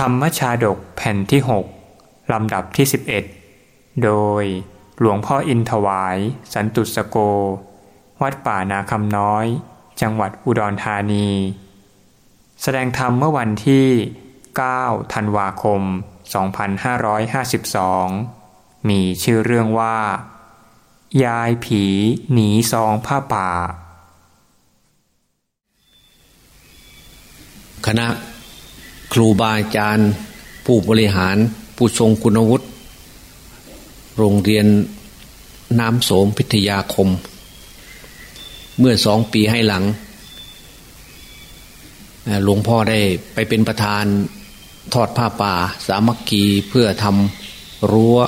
ธรรมชาดกแผ่นที่ 6 ลำดับที่ 11 โดยหลวงพ่ออินถวาย สันตุสโก วัดป่านาคำน้อย จังหวัดอุดรธานี แสดงธรรมเมื่อวันที่ 9 ธันวาคม 2552 มีชื่อเรื่องว่า ยายผีหนีซองผ้าป่า คณะ ครูบาอาจารย์ ผู้บริหาร ผู้ทรงคุณวุฒิโรงเรียนน้ำโสมพิทยาคม เมื่อสองปีให้หลังหลวงพ่อได้ไปเป็นประธานทอดผ้าป่า สามัคคีเพื่อทำรั้ว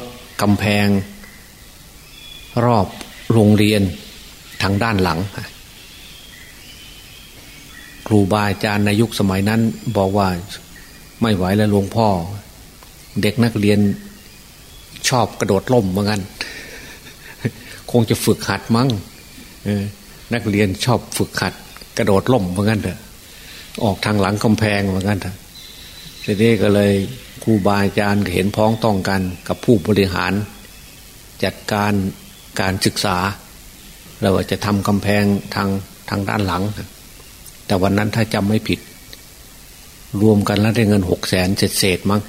กำแพง รอบโรงเรียนทางด้านหลัง ครูบาอาจารย์ในยุคสมัยนั้นบอกว่า ไม่ไหวแล้วหลวงพ่อ เด็กนักเรียนชอบกระโดดล่มเหมือนกัน คงจะฝึกหัดมั้งนักเรียนชอบฝึกหัด กระโดดล่มเหมือนกันเถอะออกทางหลังกำแพงเหมือนกันเถอะทีนี้ก็เลยครูบาอาจารย์เห็นพ้องต้องกันกับผู้บริหาร จัดการการศึกษา เราจะทำกำแพงทางทางด้านหลัง แต่วันนั้นถ้าจำไม่ผิด รวมกันแล้วได้เงินหกแสนเศษเศษมั้ง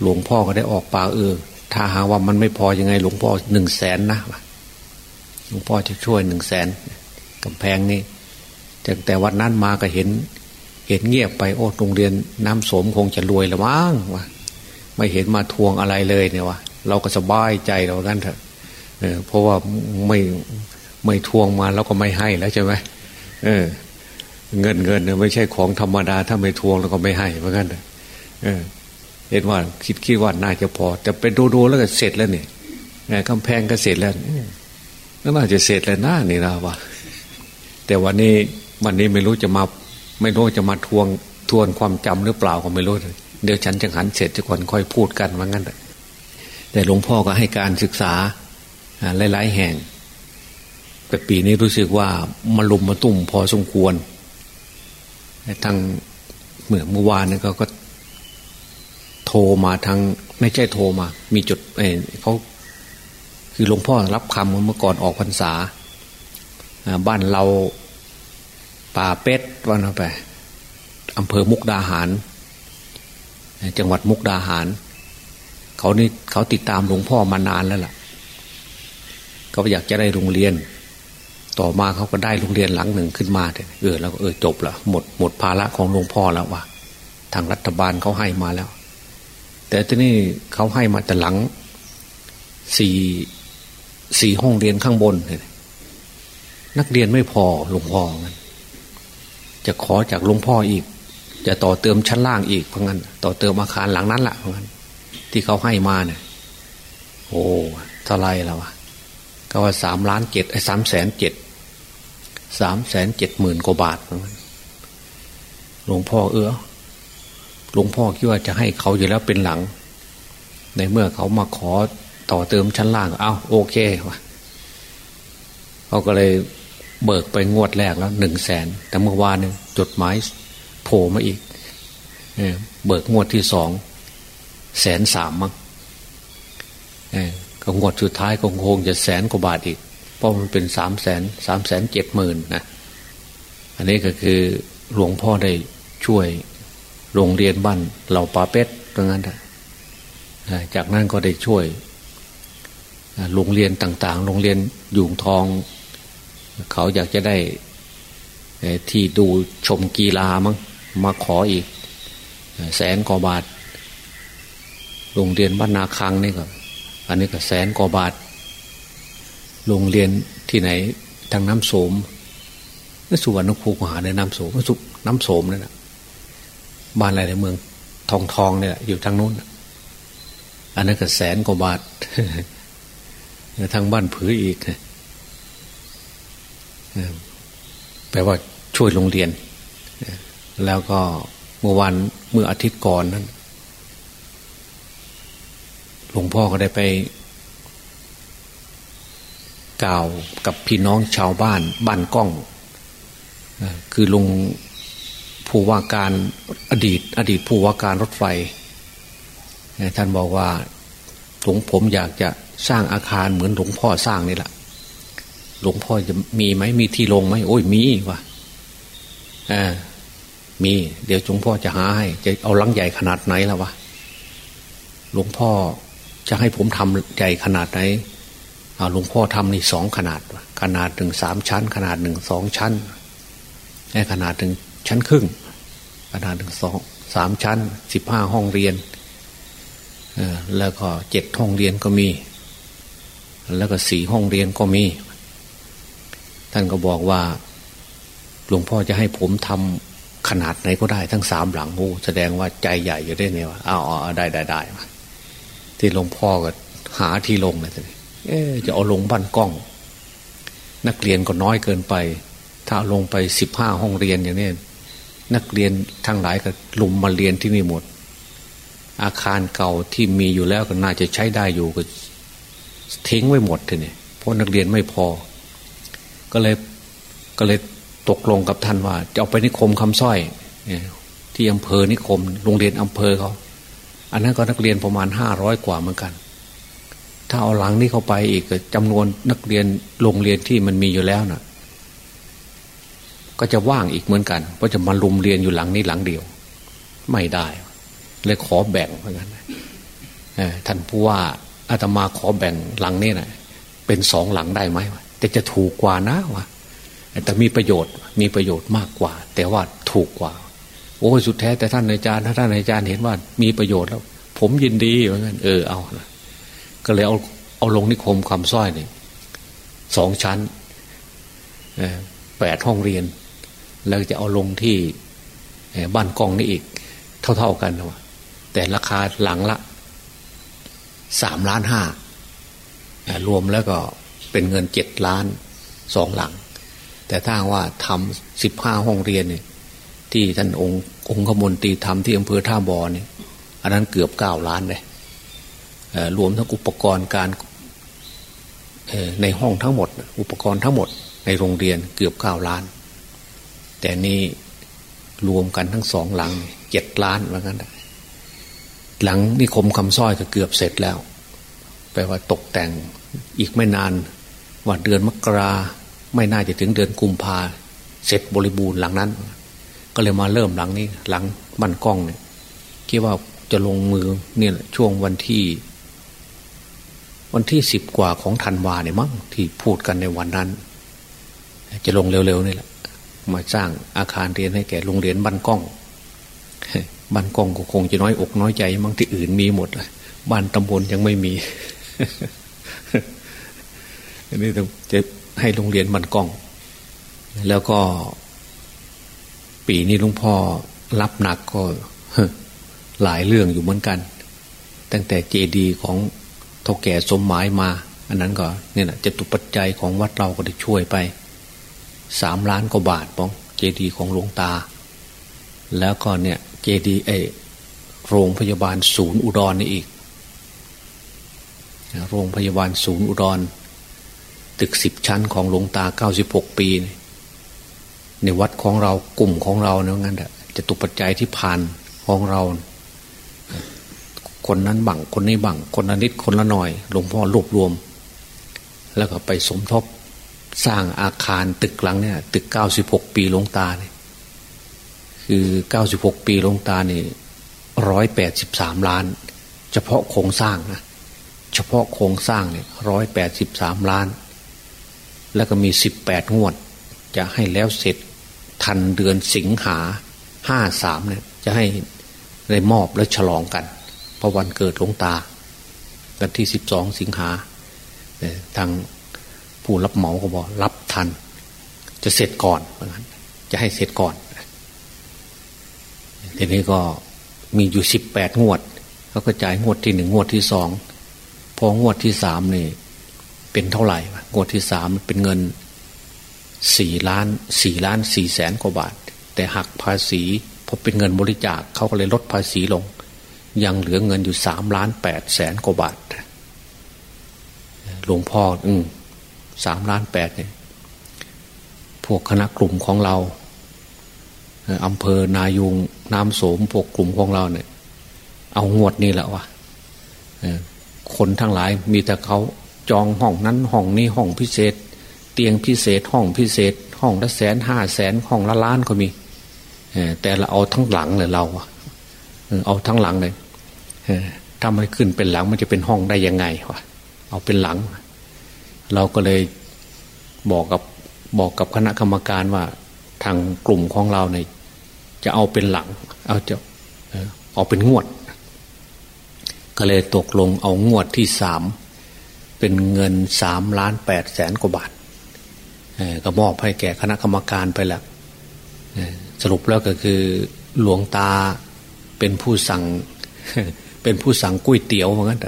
หลวงพ่อก็ได้ออกปากเออ ถ้าหาว่ามันไม่พอยังไง หลวงพ่อหนึ่งแสนนะหลวงพ่อจะช่วยหนึ่งแสนกำแพงนี้จากแต่วันนั้นมาก็เห็น เห็นเงียบไปโอ้โรงเรียนน้ำสมคงจะรวยละมั้งวะไม่เห็นมาทวงอะไรเลยเนี่ยวะเราก็สบายใจเรากันเถอะเออเพราะว่าไม่ไม่ทวงมาแล้วก็ไม่ให้แล้วใช่ไหมเออ เงินเงินเนี่ยไม่ใช่ของธรรมดา ถ้าไม่ทวงแล้วก็ไม่ให้เหมือนกันเออเห็นว่าคิดคิดว่าน่าจะพอ แต่ไปดูดูแล้วก็เสร็จแล้วเนี่ยกำแพงก็เสร็จแล้วน่าจะเสร็จแล้วน่านี่นะวะแต่วันนี้วันนี้ไม่รู้จะมา ไม่รู้จะมาทวงทวนความจำหรือเปล่าก็ไม่รู้เดี๋ยวฉันจะหันเสร็จจะก่อนค่อยพูดกันว่างั้นแต่หลวงพ่อก็ให้การศึกษาหลายๆแห่ง แต่ปีนี้รู้สึกว่ามาลุมมาตุ่มพอสมควร ทางเมื่อเมื่อวานนี่ก็ โทรมาทางไม่ใช่โทรมา มีจุดเอเขาคือหลวงพ่อรับคำเมื่อก่อนออกพรรษาบ้านเราป่าเป็ดวันเอาไปอำเภอมุกดาหาร จังหวัดมุกดาหาร เขานี่เขาติดตามหลวงพ่อมานานแล้วล่ะ เขาอยากจะได้โรงเรียน ต่อมาเขาก็ได้โรงเรียนหลังหนึ่งขึ้นมาเออแล้วก็เออจบละหมดหมดภาระของหลวงพ่อแล้วว่ะทางรัฐบาลเขาให้มาแล้ว แต่ที่นี่เขาให้มาแต่หลังสี่สี่ห้องเรียนข้างบนนักเรียนไม่พอหลวงพ่อจะขอจากหลวงพ่ออีก จะต่อเติมชั้นล่างอีกเพราะงั้น ต่อเติมอาคารหลังนั้นแหละเพราะงั้น ที่เขาให้มาเนี่ยโอ้เท่าไรแล้ววะก็ว่าสามล้านเจ็ดไอ้สามแสนเจ็ด สามแสนเจ็ดหมื่นกว่าบาทหลวงพ่อเออหลวงพ่อคิดว่าจะให้เขาอยู่แล้วเป็นหลัง ในเมื่อเขามาขอต่อเติมชั้นล่าง เอาโอเคเขาก็เลยเบิกไปงวดแรกแล้วหนึ่งแสนแต่เมื่อวานเนี่ยจดหมายโผล่มาอีกเบิกงวดที่สองแสนสามมั้งก็งวดสุดท้ายคงคงจะแสนกว่าบาทอีก เพราะมันเป็นสามแสนสามแสนเจ็ดหมื่นนะอันนี้ก็คือหลวงพ่อได้ช่วยโรงเรียนบ้านเหล่าปาเป็ดตรงนั้นจากนั้นก็ได้ช่วยโรงเรียนต่าง ๆ โรงเรียนอยู่ทอง เขาอยากจะได้ที่ดูชมกีฬามั้งมาขออีก แสนกว่าบาท โรงเรียนบ้านนาคังนี่ก็ อันนี้ก็แสนกว่าบาท โรงเรียนที่ไหนทางน้ำโสมสุวรรณภูมิหาในน้ำโสมสุน้ำโสมนั่นแหะบ้านอะไรในเมืองทองทองเนี่ยอยู่ทางนู้นอันนั้นก็แสนกว่าบาททางบ้านผืออีกแปลว่าช่วยโรงเรียน แล้วก็เมื่อวันเมื่ออาทิตย์ก่อนนั้นหลวงพ่อก็ได้ไป กล่าวกับพี่น้องชาวบ้านบ้านก้อง คือลงผู้ว่าการอดีต อดีตผู้ว่าการรถไฟ ท่านบอกว่าหลวงผมอยากจะสร้างอาคารเหมือนหลวงพ่อสร้างนี่แหละหลวงพ่อจะมีไหมมีที่ลงไหมโอ้ยมีว่ะอ่ามี เดี๋ยวหลวงพ่อจะหาให้ จะเอาลังใหญ่ขนาดไหนแล้ววะหลวงพ่อจะให้ผมทำใหญ่ขนาดไหน หลวงพ่อทำนี่สองขนาด ขนาดหนึ่งสามชั้น ขนาดหนึ่งสองชั้นในขนาดหนึ่งชั้นครึ่ง ขนาดหนึ่งสองสามชั้นสิบห้าห้องเรียนแล้วก็เจ็ดห้องเรียนก็มี แล้วก็สี่ห้องเรียนก็มี ท่านก็บอกว่า หลวงพ่อจะให้ผมทำขนาดไหนก็ได้ทั้งสามหลังโอ้แสดงว่าใจใหญ่อยู่ได้เนี่ยวะอ้าวได้ได้ได้ที่หลวงพ่อก็หาที่ลงเลยทีนี้ จะเอาลงบ้านกล้อง นักเรียนก็น้อยเกินไป ถ้าลงไปสิบห้าห้องเรียนอย่างนี้นักเรียนทั้งหลายก็ลุมมาเรียนที่นี่หมด อาคารเก่าที่มีอยู่แล้วก็น่าจะใช้ได้อยู่ก็ทิ้งไว้หมดทีนี้เพราะนักเรียนไม่พอ ก็เลยก็เลยตกลงกับท่านว่า จะเอาไปนิคมคำสร้อยที่อำเภอนิคม โรงเรียนอำเภอเขา อันนั้นก็นักเรียนประมาณห้าร้อยกว่าเหมือนกัน ถ้าเอาหลังนี้เข้าไปอีกจำนวนนักเรียนโรงเรียนที่มันมีอยู่แล้วนะ่ะ ก็จะว่างอีกเหมือนกันเพราะจะมาลุมเรียนอยู่หลังนี้หลังเดียว ไม่ได้เลยขอแบ่งเหมือนกันท่านผู้ว่าอาตมาขอแบ่งหลังนี้นะเป็นสองหลังได้ไหมแต่จะถูกกว่านะวะแต่มีประโยชน์มีประโยชน์มากกว่า แต่ว่าถูกกว่า โอ้สุดแท้แต่ท่านอาจารย์ถ้าท่านอาจารย์เห็นว่ามีประโยชน์แล้ว ผมยินดีเหมือนกันเออเอานะ ก็เลยเอาเอาลงนิคมคำสร้อยนี่สองชั้นแปดห้องเรียน แล้วจะเอาลงที่บ้านกองนี่อีก เท่าๆกันนะแต่ราคาหลังละสามล้านห้ารวมแล้วก็เป็นเงินเจ็ดล้านสองหลัง แต่ถ้าว่าทำสิบห้าห้องเรียนเนี่ยที่ท่านองค์องค์มนตรีทำที่อำเภอท่าบอเนี่ยอันนั้นเกือบเก้าล้านเลย รวมทั้งอุปกรณ์การในห้องทั้งหมด อุปกรณ์ทั้งหมด ในโรงเรียนเกือบเก้าล้าน แต่นี่รวมกันทั้งสองหลังเจ็ดล้านว่างั้นหลังนิคมคำสร้อยก็เกือบเสร็จแล้ว แปลว่าตกแต่งอีกไม่นานว่าเดือนมกราไม่น่าจะถึงเดือนกุมภาเสร็จบริบูรณ์หลังนั้น ก็เลยมาเริ่มหลังนี้ หลังบันกล้องเนี่ยคิดว่าจะลงมือเนี่ยช่วงวันที่ วันที่สิบกว่าของธันวาเนี่ยมั้งที่พูดกันในวันนั้น จะลงเร็วๆนี่แหละ มาสร้างอาคารเรียนให้แก่โรงเรียนบ้านกล้องบ้านกล้องก็คงจะน้อยอกน้อยใจมั้งที่อื่นมีหมดบ้านตำบลยังไม่มีอันนี้จะให้โรงเรียนบ้านกล้อง แล้วก็ ปีนี้หลวงพ่อรับหนักก็หลายเรื่องอยู่เหมือนกัน ตั้งแต่เจดีของ เท่าแก่สมหมายมา อันนั้นก็เนี่ยนะจะตุปัจจัยของวัดเราก็ได้ช่วยไปสามล้านกว่าบาทป้องเจดีของหลวงตา แล้วก็เนี่ยเจดีเอโรงพยาบาลศูนย์อุดรนี่อีก โรงพยาบาลศูนย์อุดร ตึกสิบชั้นของหลวงตาเก้าสิบหกปี ในวัดของเรากลุ่มของเราเนี่ยงั้นแหละจะตุปัจจัยที่ผ่านของเรา คนนั้นบังคนนี้บังคนละนิดคนละหน่อย หลวงพ่อรวบรวม แล้วก็ไปสมทบสร้างอาคารตึกหลังเนี่ย ตึกเก้าสิบหกปีลงตาเนี่ยคือเก้าสิบหกปีลงตาเนี่ยร้อยแปดสิบสามล้าน เฉพาะโครงสร้างนะเฉพาะโครงสร้างเนี่ยร้อยแปดสิบสามล้าน แล้วก็มีสิบแปดงวด จะให้แล้วเสร็จทันเดือนสิงหาห้าสามเนี่ย จะให้ได้มอบและฉลองกัน ระวันเกิดหลวงตา วันที่สิบสองสิงหาทางผู้รับเหมาก็บอกรับทัน จะเสร็จก่อนเหมือนกันจะให้เสร็จก่อนทีนี้ก็มีอยู่สิบแปดงวดเขาก็จ่ายงวดที่หนึ่งงวดที่สองพองวดที่สามนี่เป็นเท่าไหร่งวดที่สามเป็นเงินสี่ล้านสี่ล้านสี่แสนกว่าบาท แต่หักภาษีพอเป็นเงินบริจาคเขาก็เลยลดภาษีลง ยังเหลือเงินอยู่สามล้านแปดแสนกว่าบาทหลวงพ่ออืมสามล้านแปดเนี่ย พวกคณะกลุ่มของเราอำเภอนายุงน้ำโสมพวกกลุ่มของเราเนี่ย เอางวดนี่แหละวะคนทั้งหลายมีแต่เขาจองห้องนั้นห้องนี้ห้องพิเศษ เตียงพิเศษห้องพิเศษ ห้องละแสนห้าแสนห้องละล้านก็มีแต่เราเอาทั้งหลังเลยเราเอาทั้งหลังเลย ถ้ามันขึ้นเป็นหลังมันจะเป็นห้องได้ยังไงวะเอาเป็นหลัง เราก็เลยบอกกับบอกกับคณะกรรมการว่าทางกลุ่มของเราเนี่ยจะเอาเป็นหลัง เอาจะเอาเป็นงวด ก็เลยตกลงเอางวดที่สามเป็นเงินสามล้านแปดแสนกว่าบาทก็มอบให้แก่คณะกรรมการไปแล้วสรุปแล้วก็คือหลวงตาเป็นผู้สั่ง เป็นผู้สั่งกุ้ยเตี๋ยวเหมือนกัน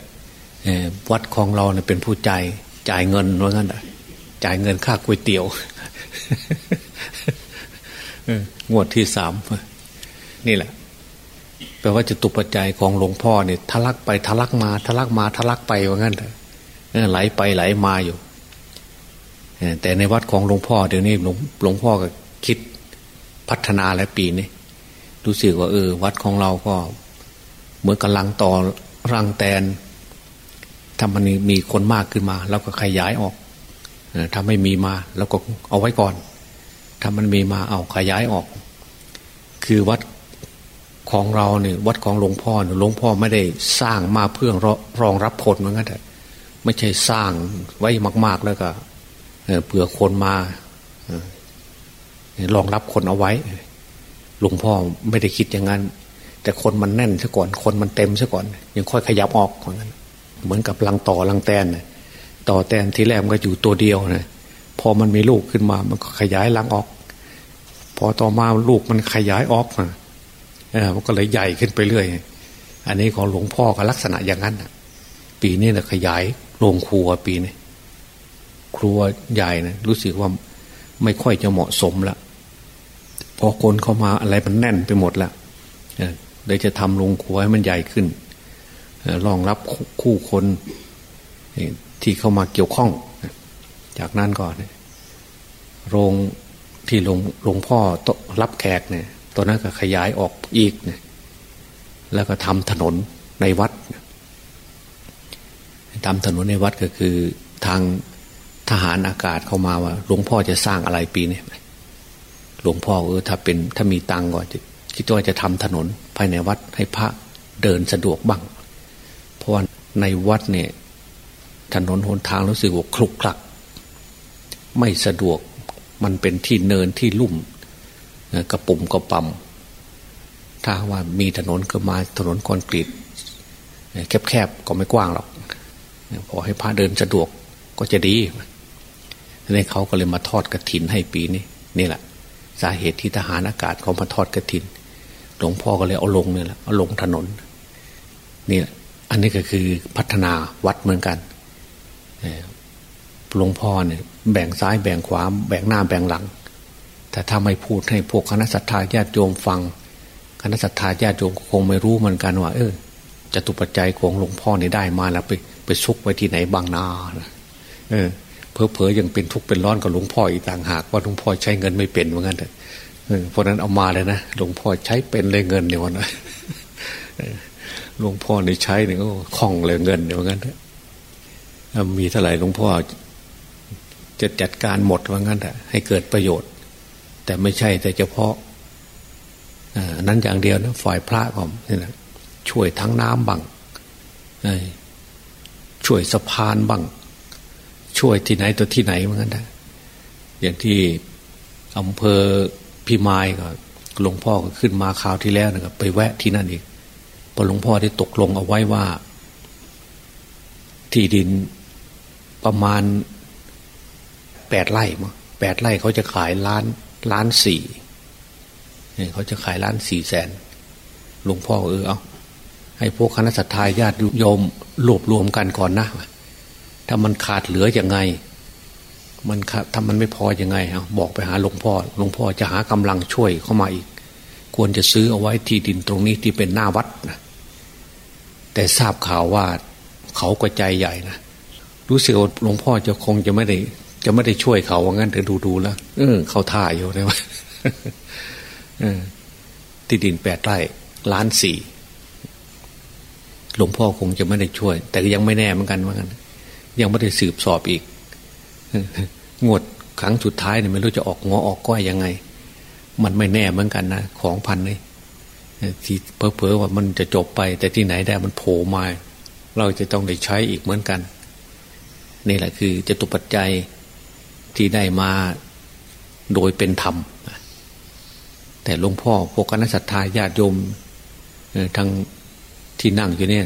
วัดของเราเนี่ยเป็นผู้จ่ายจ่ายเงินเหมือนกันจ่ายเงินค่าก๋วยเตี๋ยวงวดที่สามนี่แหละแปลว่าจะตุปัจจัยของหลวงพ่อเนี่ยทะลักไปทะลักมาทะลักมาทะลักไปว่างั้นไหลไปไหลมาอยู่แต่ในวัดของหลวงพ่อเดี๋ยวนี้หลวงหลวงพ่อก็คิดพัฒนาแล้วปีนี้รู้สึกว่าเออ วัดของเราก็ เหมือนกำลังต่อรังแตนถ้ามันมีคนมากขึ้นมาเราก็ขยายออกถ้าไม่มีมาเราก็เอาไว้ก่อน ถ้ามันมีมาเอาขยายออก คือวัดของเราเนี่ยวัดของหลวงพ่อหลวงพ่อไม่ได้สร้างมาเพื่อรองรับคนเหมือนกันแต่ไม่ใช่สร้างไว้มาก ๆ แล้วก็เผื่อคนมารองรับคนเอาไว้ หลวงพ่อไม่ได้คิดอย่างนั้น แต่คนมันแน่นซะก่อน คนมันเต็มซะก่อน ยังค่อยขยับออกเหมือนกันเหมือนกับลังต่อลังแตนต่อแตนที่แรกมันก็อยู่ตัวเดียวนะพอมันมีลูกขึ้นมา มันก็ขยายลังออก พอต่อมาลูกมันขยายออกนะเออมันก็เลยใหญ่ขึ้นไปเรื่อย อันนี้ของหลวงพ่อก็ลักษณะอย่างนั้นปีนี้นะขยายโรงครัวปีนี้ครัวใหญ่นะรู้สึกว่าไม่ค่อยจะเหมาะสมละพอคนเข้ามาอะไรมันแน่นไปหมดละ เลยจะทำโรงครัวให้มันใหญ่ขึ้นรองรับคู่คนที่เข้ามาเกี่ยวข้อง จากนั้นก่อนโรงที่หลวงหลวงพ่อรับแขกเนี่ยตัวนั้นก็ขยายออกอีกเนี่ยแล้วก็ทำถนนในวัดทำถนนในวัดก็คือทางทหารอากาศเข้ามาว่าหลวงพ่อจะสร้างอะไรปีนี้หลวงพ่อเออถ้าเป็นถ้ามีตังก็จะ คิดว่าจะทำถนนภายในวัดให้พระเดินสะดวกบ้าง เพราะว่าในวัดเนี่ยถนนหนทางรู้สึกว่าคลุกคลัก ไม่สะดวกมันเป็นที่เนินที่ลุ่มกระปุ่มกระปั่มถ้าว่ามีถนนก็มาถนนคอนกรีตแคบๆก็ไม่กว้างหรอกพอให้พระเดินสะดวกก็จะดีในเขาก็เลยมาทอดกระถินให้ปีนี้นี่แหละ สาเหตุที่ทหารอากาศเขามาทอดกระถิน หลวงพ่อก็เลยเอาลงเนี่ยแหละเอาลงถนนนี่อันนี้ก็คือพัฒนาวัดเหมือนกันหลวงพ่อเนี่ยแบ่งซ้ายแบ่งขวาแบ่งหน้าแบ่งหลัง แต่ถ้าไม่พูดให้พวกคณะสัตยาญาติโยมฟัง คณะสัตยาญาติโยมคงไม่รู้เหมือนกันว่า เออจะตุปัจจัยของหลวงพ่อเนี่ยได้มาแล้วไปไปซุกไว้ที่ไหนบางนาเออเพอเพอยังเป็นทุกข์เป็นร้อนกับหลวงพ่ออีกต่างหากว่าหลวงพ่อใช้เงินไม่เป็นเหมือนกันเออ เพราะนั้นเอามาเลยนะหลวงพ่อใช้เป็นเลยเงินเนี่ยวันนะหลวงพ่อในใช้เนี่ยก็คล่องเลยเงินเนี่ยเหมือนมีเท่าไหร่หลวงพ่อจะจัดการหมดว่างั้นแหะให้เกิดประโยชน์ แต่ไม่ใช่แต่เฉพาะนั้นอย่างเดียวนะฝ่ายพระผมนี่แหละช่วยทั้งน้ำบังช่วยสะพานบ้างช่วยที่ไหนตัวที่ไหนเหมือนกันนะอย่างที่อำเภอ พิมายก็หลวงพ่อก็ขึ้นมาคราวที่แล้วนะครับไปแวะที่นั่นอีกพอหลวงพ่อได้ตกลงเอาไว้ว่า ที่ดินประมาณแปดไร่มั้งแปดไร่เขาจะขายล้านล้านสี่เนี่ยเขาจะขายล้านสี่แสนหลวงพ่อเออเอาให้พวกคณะสัตยาญาติโยมรวบรวมกันก่อนนะถ้ามันขาดเหลืออยังไง มันถ้ามันไม่พออยังไงเอาบอกไปหาหลวงพ่อหลวงพ่อจะหากำลังช่วยเข้ามาอีก ควรจะซื้อเอาไว้ที่ดินตรงนี้ที่เป็นหน้าวัดนะแต่ทราบข่าวว่าเขาก็ใจใหญ่นะรู้สึกว่าหลวงพ่อจะคงจะไม่ได้ จะไม่ได้ช่วยเขาว่างั้นแต่ดูดูแล้วเออเขาท่าอยู่นะว่าที่ดินแปดไร่ล้านสี่หลวงพ่อคงจะไม่ได้ช่วย แต่ยังไม่แน่เหมือนกันเหมือนกันยังไม่ได้สืบสอบอีก งวดครั้งสุดท้ายเนี่ยไม่รู้จะออกงอออกก้อยยังไง มันไม่แน่เหมือนกันนะของพันนี่ที่เพอเพอว่ามันจะจบไป แต่ที่ไหนได้มันโผล่มา เราจะต้องได้ใช้อีกเหมือนกัน นี่แหละคือจะตุปัจจัยที่ได้มาโดยเป็นธรรม แต่หลวงพ่อพวกคณะสัตยาญาติโยมทางที่นั่งอยู่เนี่ย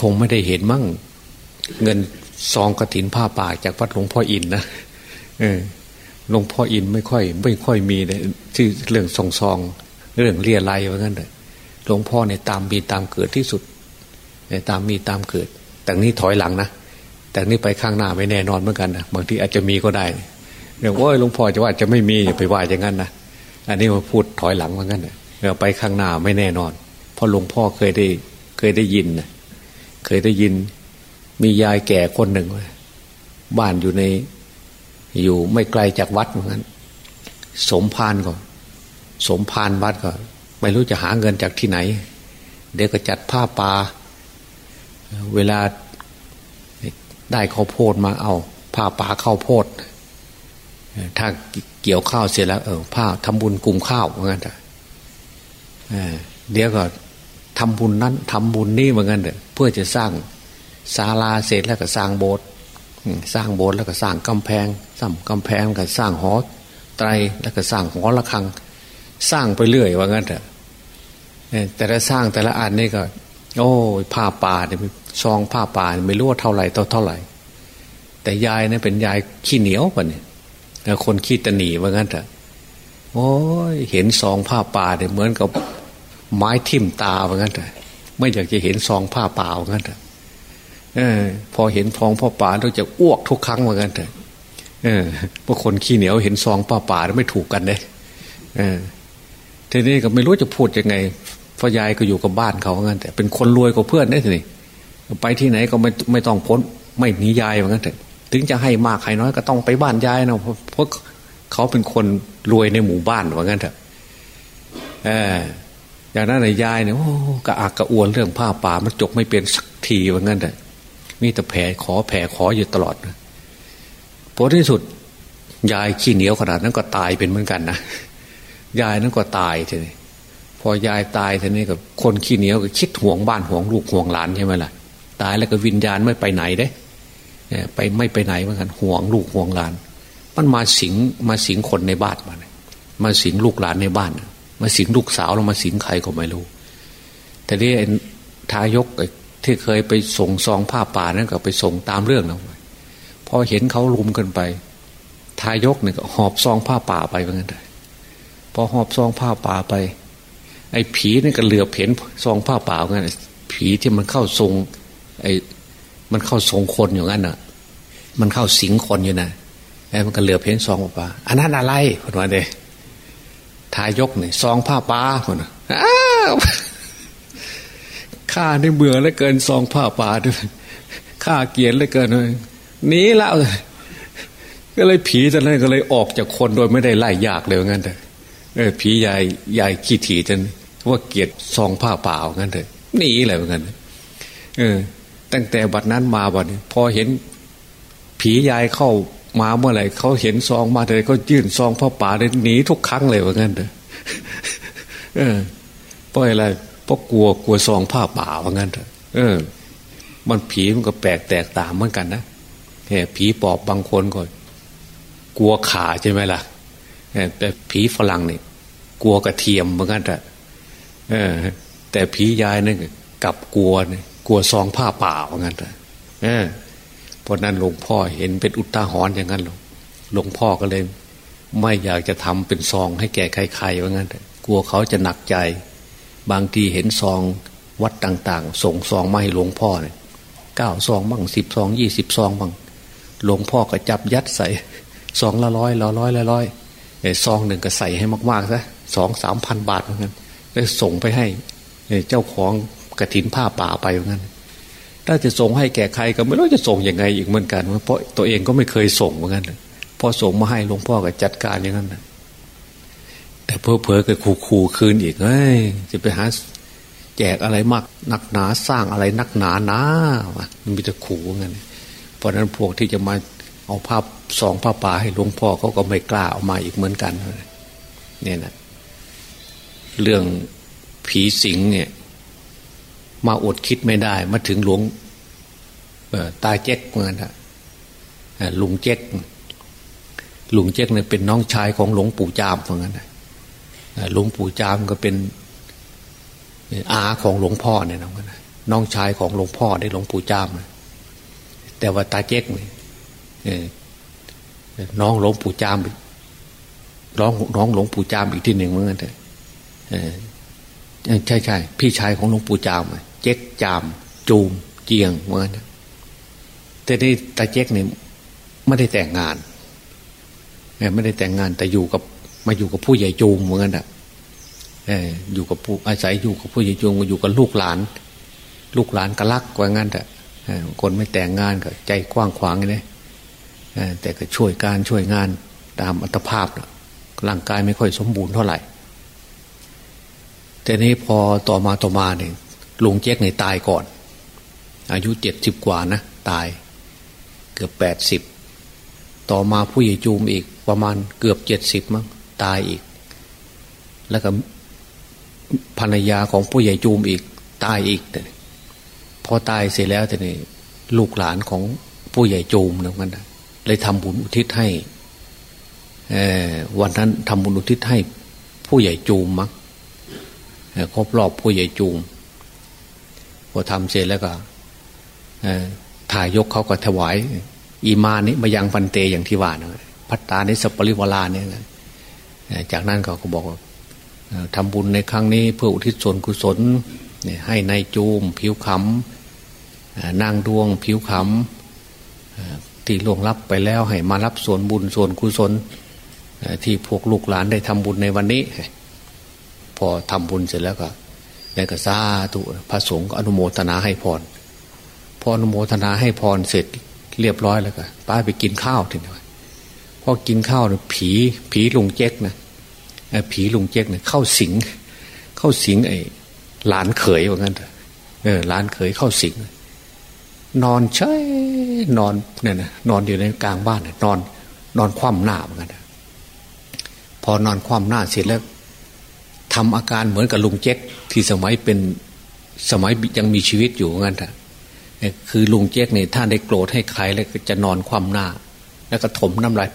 คงไม่ได้เห็นมั่งเงิน ซองกระถินผ้าป่าจากวัดหลวงพ่ออินนะเออหลวงพ่ออินไม่ค่อย ไม่ค่อยมีเลยที่เรื่องซองซองเรื่องเรียไรว่างั้นเลยหลวงพ่อเนี่ยตามมีตามเกิดที่สุดตามมีตามเกิด แต่นี้ถอยหลังนะแต่นี้ไปข้างหน้าไม่แน่นอนเหมือนกันนะบางทีอาจจะมีก็ได้เรื่องว่าหลวงพ่อจะว่าจะไม่มีอย่าไปว่าอย่างนั้นนะอันนี้มาพูดถอยหลังเหมือนกันเราไปข้างหน้าไม่แน่นอนเพราะหลวงพ่อเคยได้เคยได้ยินนะเคยได้ยิน มียายแก่คนหนึ่งบ้านอยู่ใน อยู่ไม่ไกลจากวัดเหมือนกันสมพานก่อนสมพานวัดก็ไม่รู้จะหาเงินจากที่ไหน เดี๋ยวก็จัดผ้าป่าเวลาได้ข้าวโพดมาเอา ผ้าป่าข้าวโพด ถ้าเกี่ยวข้าวเสร็จแล้ว เออผ้าทำบุญกลุ่มข้าวเหมือนกันเดี๋ยวก็ทำบุญนั้นทำบุญนี่เหมือนกันเถอะเพื่อจะสร้าง ศาลาเสร็จแล้วก็สร้างโบสถ์สร้างโบสถ์แล้วก็สร้างกำแพงสร้างกำแพงก็สร้างหอไตรแล้วก็สร้างหอระฆัง สร้างไปเรื่อยว่างั้นเถอะแต่ละสร้างแต่ละอันนี่ก็ โอ้ผ้าป่าเนี่ยซองผ้าป่าไม่รู้ว่าเท่าไหร่ต่อเท่าไหร่ แต่ยายเนี่ยเป็นยายขี้เหนียวป่ะเนี่ยคนขี้ตะหนีว่างั้นเถอะโอ้ยเห็นซองผ้าป่าเนี่ยเหมือนกับไม้ทิ่มตาว่างั้นเถอะไม่อยากจะเห็นซองผ้าป่าว่างั้นเถอะ ออ พอเห็นฟองพ่อป่าเราจะอ้วกทุกครั้งเหมือนกันเถอะเออพวกคนขี้เหนียวเห็นซองป้าป่าไม่ถูกกันเลยเออทีนี้ก็ไม่รู้จะพูดยังไงพ่อยายก็อยู่กับบ้านเขาเหมือนกันแต่เป็นคนรวยกว่าเพื่อนได้ทีไปที่ไหนก็ไม่ไม่ต้องพ้น ไม่หนียายเหมือนกันแต่ถึงจะให้มากให้น้อยก็ต้องไปบ้านยายนะเพราะเขาเป็นคนรวยในหมู่บ้านเหมือนกันเถอะเอออย่างนั้นนายยายเนี่ยโอ้กระอักกระอวนเรื่องผ้าป่ามันจบไม่เป็นสักทีเหมือนกันเถอะ มีแต่แผ่ขอแผ่ขออยู่ตลอดผลที่สุด ยายขี้เหนียวขนาดนั้นก็ตายเป็นเหมือนกันนะยายนั้นก็ตายทีนี้พอยายตายทีนี้กับคนขี้เหนียวก็คิดห่วงบ้านห่วงลูกห่วงหลานใช่ไหมล่ะ ตายแล้วก็วิญญาณไม่ไปไหนเด้ไปไม่ไปไหนเหมือนกันห่วงลูกห่วงหลาน มันมาสิงมาสิงคนในบ้านมามาสิงลูกหลานในบ้าน มาสิงลูกสาวแล้วมาสิงใครก็ไม่รู้แต่นี่ทายก ที่เคยไปส่งซองผ้าป่านั่นก็ไปส่งตามเรื่องนะพอเห็นเขาลุมกันไป ทายกเนี่ยก็หอบซองผ้าป่าไปเหมือนกันพอหอบซองผ้าป่าไป ไอ้ผีนี่ก็เหลือเห็นซองผ้าป่าเหมือนผีที่มันเข้าทรง ไอ้มันเข้าทรงคนอย่างนั้นอะ มันเข้าสิงคนอยู่นะไอ้มันก็เหลือเพ้นซองผ้าป่าอันนั้นอะไรคนว่าเดทายกเนี่ยซองผ้าป่าคนอ้าว ข้าได้เบื่อแล้วเกินซองผ้าป่าด้วยข้าเกียรแล้วเกินเลยนี้แล้วก็เลยผีตอนนั้นก็เลยออกจากคนโดยไม่ได้ไล่ยากเลยงั้นแต่เออผีใหญ่ใหญ่ขี้ถี่จนว่าเกียรซองผ้าป่างั้นเถอะหนีอะไรเหมือนกันเออ ตั้งแต่บัดนั้นมาบัดนี้พอเห็นผียายเข้ามาเมื่อไหร่เขาเห็นซองมาเลยก็ยื่นซองผ้าป่าเลยหนีทุกครั้งเลยว่างั้นเถอะเออเพราะอะไร ราะกลัวกลัวซองผ้าป่าว่างั้นเถอะเออ มันผีมันก็แปลกแตกต่างเหมือนกันนะแค่ผีปอบบางคนก็กลัวขาใช่ไหมล่ะแต่ผีฝรั่งนี่กลัวกระเทียมเหมือนกันแต่เออแต่ผียายนี่กับกลัวเนี่ยกลัวซองผ้าป่าเหมือนกันแต่เออเพราะนั้นหลวงพ่อเห็นเป็นอุตาหรณ์อย่างนั้นหลวงพ่อก็เลย ไม่อยากจะทำเป็นซองให้แก่ใครๆว่างั้นกลัวเขาจะหนักใจ บางทีเห็นซองวัดต่าง ๆ ส่งซองมาให้หลวงพ่อเนี่ยเก้าซองบ้างสิบซองยี่สิบซองบ้างหลวงพ่อก็จับยัดใส่ซองละร้อยละร้อยละร้อยไอ้ซองหนึ่งก็ใส่ให้มากๆซะสองสามพันบาทเหมือนกันแล้วส่งไปให้เจ้าของกระถินผ้าป่าไปเหมือนกันถ้าจะส่งให้แก่ใครก็ไม่รู้จะส่งยังไงอีกเหมือนกัน เพราะตัวเองก็ไม่เคยส่งเหมือนกันพอส่งมาให้หลวงพ่อก็จัดการอย่างนั้น แต่เพอเพอก็ขู่ขู่คืนอีกเอ้ยจะไปหาแจกอะไรมากนักหนาสร้างอะไรนักหนาหนามันมีแต่ขู่เงี้ยเพราะนั้นพวกที่จะมาเอาภาพสองผ้าป่าให้หลวงพ่อเขาก็ไม่กล้าเอามาอีกเหมือนกันเนี่ยนะเรื่องผีสิงเนี่ย มาอดคิดไม่ได้ มาถึงหลวงตาเจ๊กเหมือนกันลุงเจ๊กลุงเจ๊กเนี่ยเป็นน้องชายของหลวงปู่จามเหมือนกัน หลวงปู่จามก็เป็นอาของหลวงพ่อเนี่ยน้องนะน้องชายของหลวงพ่อได้หลวงปู่จามแต่ว่าตาเจ๊กเนี่ยน้องหลวงปู่จามน้องน้องหลวงปู่จามอีกที่หนึ่งเหมือนกันใช่ใช่พี่ชายของหลวงปู่จามเจ๊กจาม จูม เจียงเหมือนกันแต่นี่ตาเจ๊กเนี่ยไม่ได้แต่งงานไม่ได้แต่งงานแต่อยู่กับ มาอยู่กับผู้ใหญ่จูมเหมือนกันอะอยู่กับผู้อาศัยอยู่กับผู้ใหญ่จูมอยู่กับลูกหลาน ลูกหลานก็รักว่างั้นแต่คนไม่แต่งงานก็ใจกว้างขวางเลยแต่ก็ช่วยการช่วยงานตามอัตภาพร่างกายไม่ค่อยสมบูรณ์เท่าไหร่แต่นี้พอต่อมาต่อมาเนี่ยลุงเจ๊กเนี่ยตายก่อน อายุเจ็ดสิบกว่านะตายเกือบแปดสิบต่อมาผู้ใหญ่จูมอีกประมาณเกือบเจ็ดสิบมั้ง ตายอีก แล้วก็ภรรยาของผู้ใหญ่จูมอีก ตายอีกพอตายเสร็จแล้วแต่นี่ลูกหลานของผู้ใหญ่จูมนะมันเลยทำบุญอุทิศให้วันนั้นทำบุญอุทิศให้ ผู้ใหญ่จูมมั้งครบรอบผู้ใหญ่จูมพอทำเสร็จแล้วก็ถ่ายยกเขาก็ถวาย อีมานิมายังพันเตอย่างที่ว่านะพัตตานิสปริวลาเนี่ย จากนั้นเขาก็บอกว่าทำบุญในครั้งนี้เพื่ออุทิศส่วนกุศลให้ในายจูม ผิวขำนางดวง ผิวขำที่ล่วงลับไปแล้วให้มารับส่วนบุญส่วนกุศลที่พวกลูกหลานได้ทำบุญในวันนี้ พอทำบุญเสร็จแล้วก็แล้วก็ซาตุพระสงฆ์อนุโมทนาให้พรพออนุโมทนาให้พรเสร็จเรียบร้อยแล้วก็ป้าไปกินข้าวทีนี้พอกินข้าวเนี่ยผีผีลุงเจ๊กนะ ผีลุงเจ๊กเนี่ยเข้าสิง เข้าสิงไอ้หลานเขยว่างั้นเออหลานเขยเข้าสิง นอนเฉยนอนเนี่ยนะนอนอยู่ในกลางบ้านเนี่ยนอน นอนคว่ำหน้าเหมือนกันพอนอนคว่ำหน้าเสร็จแล้วทำอาการเหมือนกับลุงเจ๊กที่สมัยเป็นสมัยยังมีชีวิตอยู่เหมือนกันคือลุงเจ๊กเนี่ยถ้าได้โกรธให้ใครแล้วก็จะนอนคว่ำหน้า แล้วก็ถมน้ำลาย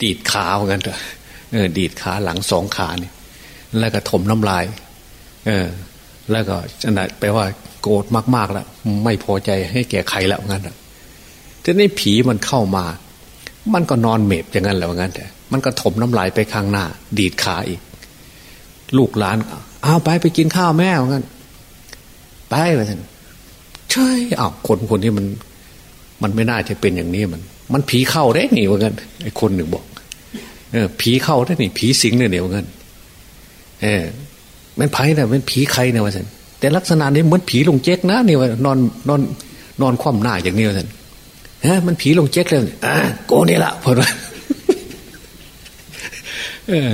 ดีดขาเหมือนกันเถอะ เออดีดขาหลังสองขาเนี่ยแล้วก็ถมน้ำลาย เออ แล้วก็จะไหนแปลว่าโกรธมากๆแล้วไม่พอใจให้แก่ใครแล้วงั้นแต่ในผีมันเข้ามา มันก็นอนเมบอย่างนั้นแล้วงั้นแต่มันก็ถมน้ำลายไปข้างหน้า ดีดขาอีก ลูกหลานเอาไปไปกินข้าวแม่เหมือนกันไปไปท่านใช่อ้าวคนคนที่มัน มันไม่น่าจะเป็นอย่างนี้มัน มันผีเข้าได้หนิว่างั้นไอ้คนหนึ่งบอก เออ ผีเข้าได้หนิผีสิงเนี่ยเดี๋ยวเงั้นเออมันไผ่เนี่ยมันผีใครเนี่ยว่าสันแต่ลักษณะนี้เหมือนผีลงเจ๊กนะเนี่ว่านอนนอนนอนคว่ำหน้าอย่างนี้ว่าสันฮ้มันผีลงเจ๊กเลยอ่าโกนี่ละพอว่าเออ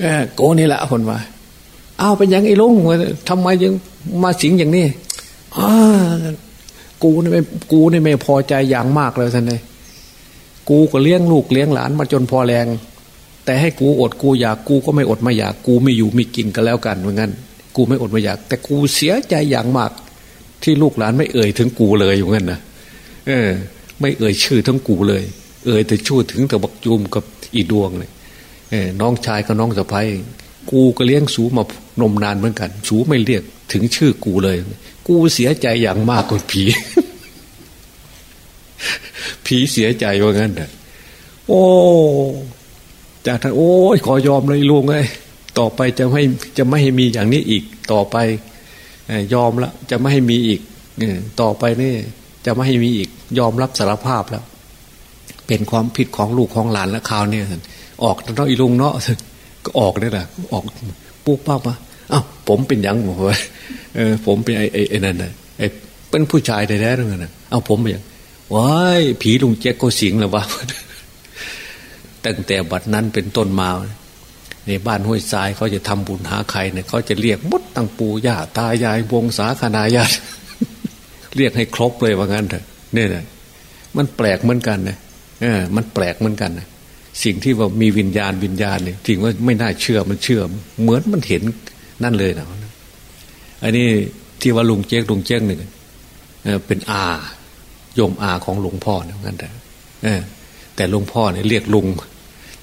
เออโกนี่ละคนว่าอ้าวเป็นยังไอ้ลุงทำไมยังมาสิงอย่างนี้กูนี่ไม่กูนี่ไม่พอใจอย่างมากเลยท่านเลยกูก็เลี้ยงลูกเลี้ยงหลานมาจนพอแรง แต่ให้กูอดกูอยากกูก็ไม่อดไม่อยากกูไม่อยู่ไม่กินกันแล้วกันเหมือนกันกูไม่อดไม่อยาก แต่กูเสียใจอย่างมาก ที่ลูกหลานไม่เอ่ยถึงกูเลยอย่างนั้นนะเออ ไม่เอ่ยชื่อทั้งกูเลย เอ่ยแต่ชื่อถึงแต่บักจุมกับอีดวงเลยเออน้องชายกับน้องสะพ้ายกูก็เลี้ยงสูมานมนานเหมือนกัน สูไม่เรียกถึงชื่อกูเลย กูเสียใจอย่างมากกว่าผี ผีเสียใจว่างั้นเถอะโอ้ จากท่านโอ้ยขอยอมเลยลุงเลยต่อไปจะไม่จะไม่ให้มีอย่างนี้อีกต่อไปยอมล้วจะไม่ให้มีอีกต่อไปนี่จะไม่ให้มีอีก ยอมรับสารภาพแล้ว เป็นความผิดของลูกของหลานและข่าวเนี่ยออกน้องอีลุงเนาะก็ออกได้แหละออกปุ๊บปั๊บมาอ้าวผมเป็นยังบอกว่าเออผมเป็นไอ้ไอ้นั่นนะไอ้เป็นผู้ชายแท้ๆนั่นนะเอาผมไปย่างว้ายผีลุงแจ๊กก็สิงแล้ววะ ตั้งแต่บัดนั้นเป็นต้นมา ในบ้านห้วยทรายเขาจะทำบุญหาใครเนี่ยเขาจะเรียกมดตั้งปูย่าตายายวงศาคณาญาติเรียกให้ครบเลยว่างั้นเถอะเนี่ยนะมันแปลกเหมือนกันนะเออ มันแปลกเหมือนกันนะสิ่งที่ว่ามีวิญญาณวิญญาณเนี่ยถึงว่าไม่น่าเชื่อมันเชื่อ เหมือนมันเห็นนั่นเลยนะอันนี้ที่ว่าลุงเจ๊กลุงเจ๊กหนึ่งเป็นอาโยมอาของหลวงพ่อนะงั้นแต่แต่หลวงพ่อเนี่ยเรียกลุง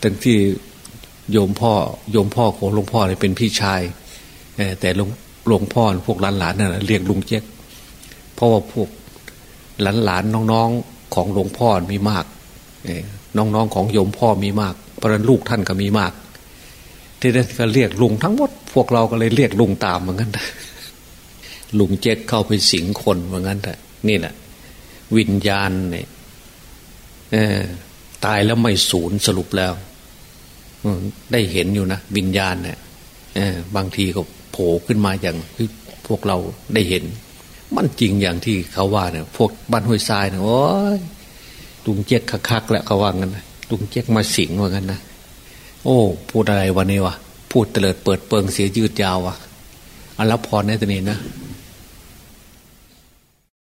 ตั้งที่โยมพ่อโยมพ่อของหลวงพ่อเนี่ยเป็นพี่ชายแต่หลวงหลวงพ่อพวกหลานหลานนั่นเรียกลุงเจ๊กเพราะว่าพวกหลานหลานน้องๆของหลวงพ่อมีมากน้องๆของโยมพ่อมีมากเพราะนั้นลูกท่านก็มีมาก ที่นั่นก็เรียกลุงทั้งหมด พวกเราก็เลยเรียกลุงตามเหมือนกันลุงเจ๊กเข้าไปสิงคนเหมือนกันแต่นี่แหละวิญญาณเนี่ยตายแล้วไม่สูญสรุปแล้ว ได้เห็นอยู่นะวิญญาณเนี่ยบางทีก็โผล่ขึ้นมาอย่างที่พวกเราได้เห็น มันจริงอย่างที่เขาว่าเนี่ยพวกบ้านห้วยทรายเนี่ยโอ้ยลุงเจ๊กคักๆแล้วเขาว่ากันนะลุงเจ๊กมาสิงว่ากันนะโอ้ พูดอะไรวันนี้วะพูดเตลิดเปิดเปิงเสียยืดยาววะอันรับพรในตัวนี้นะ